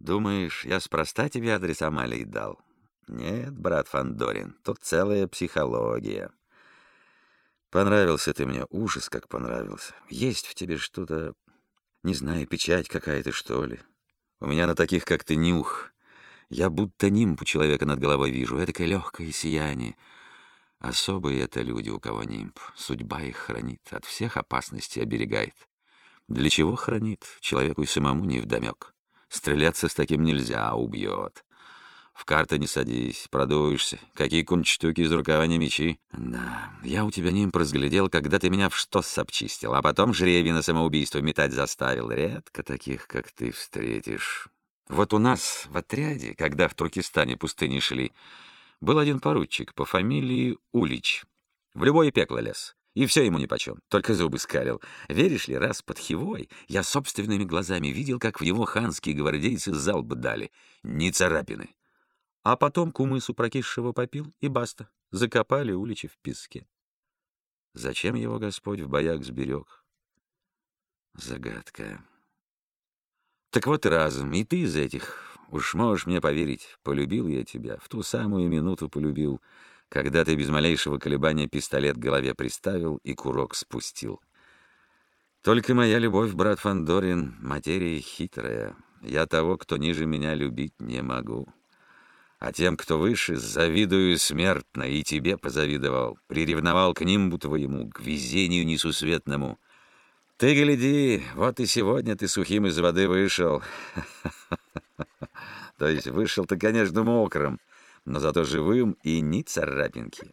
Думаешь, я спроста тебе адрес Амалии дал? Нет, брат Фандорин, тут целая психология. Понравился ты мне, ужас как понравился. Есть в тебе что-то, не знаю, печать какая-то, что ли. У меня на таких, как ты, нюх. Я будто нимб у человека над головой вижу, этакое легкое сияние. Особые это люди, у кого нимб. Судьба их хранит, от всех опасностей оберегает. Для чего хранит, человеку и самому невдомек. Стреляться с таким нельзя, а убьет. В карты не садись, продуешься. Какие кунчтуки из рукава не мечи. Да, я у тебя нимб разглядел, когда ты меня в что обчистил, а потом жребий на самоубийство метать заставил. Редко таких, как ты, встретишь. Вот у нас в отряде, когда в Туркестане пустыни шли, был один поручик по фамилии Улич. В любое пекло лез. И все ему нипочем, только зубы скалил. Веришь ли, раз под Хивой я собственными глазами видел, как в него ханские гвардейцы залп дали. Ни царапины. А потом кумысу прокисшего попил, и баста. Закопали уличи в песке. Зачем его Господь в боях сберег? Загадка. Так вот разом, и ты из этих, уж можешь мне поверить, полюбил я тебя, в ту самую минуту полюбил, когда ты без малейшего колебания пистолет к голове приставил и курок спустил. Только моя любовь, брат Фандорин, материя хитрая. Я того, кто ниже меня, любить не могу. А тем, кто выше, завидую смертно, и тебе позавидовал, приревновал к нимбу твоему, к везению несусветному. Ты гляди, вот и сегодня ты сухим из воды вышел. То есть вышел ты, конечно, мокрым, но зато живым и ни царапинки.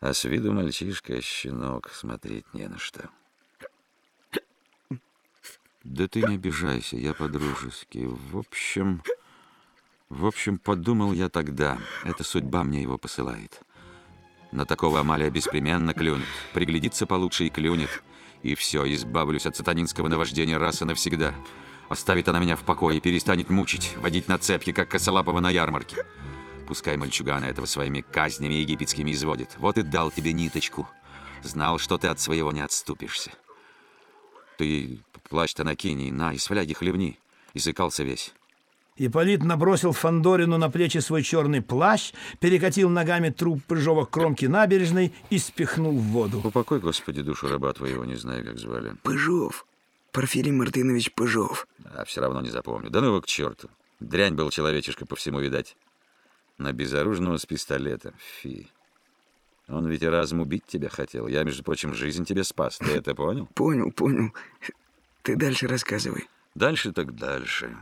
А с виду мальчишка, щенок, смотреть не на что. Да ты не обижайся, я по-дружески. В общем... В общем, подумал я тогда, эта судьба мне его посылает. На такого Амалия беспременно клюнет, приглядится получше и клюнет. И все, избавлюсь от сатанинского наваждения раз и навсегда. Оставит она меня в покое, перестанет мучить, водить на цепки, как косолапого на ярмарке. Пускай мальчугана этого своими казнями египетскими изводит. Вот и дал тебе ниточку. Знал, что ты от своего не отступишься. Ты плащ-то накинь и на, из фляги хлебни. Исыкался весь. Ипполит набросил Фандорину на плечи свой черный плащ, перекатил ногами труп Пыжова к кромке набережной и спихнул в воду. Упокой, Господи, душу раба твоего, не знаю, как звали. Пыжов. Порфирий Мартынович Пыжов. А все равно не запомню. Да ну его к черту. Дрянь был человечишка по всему, видать. На безоружного с пистолета. Фи. Он ведь и разум убить тебя хотел. Я, между прочим, жизнь тебе спас. Ты это понял? Понял, понял. Ты дальше рассказывай. Дальше так дальше.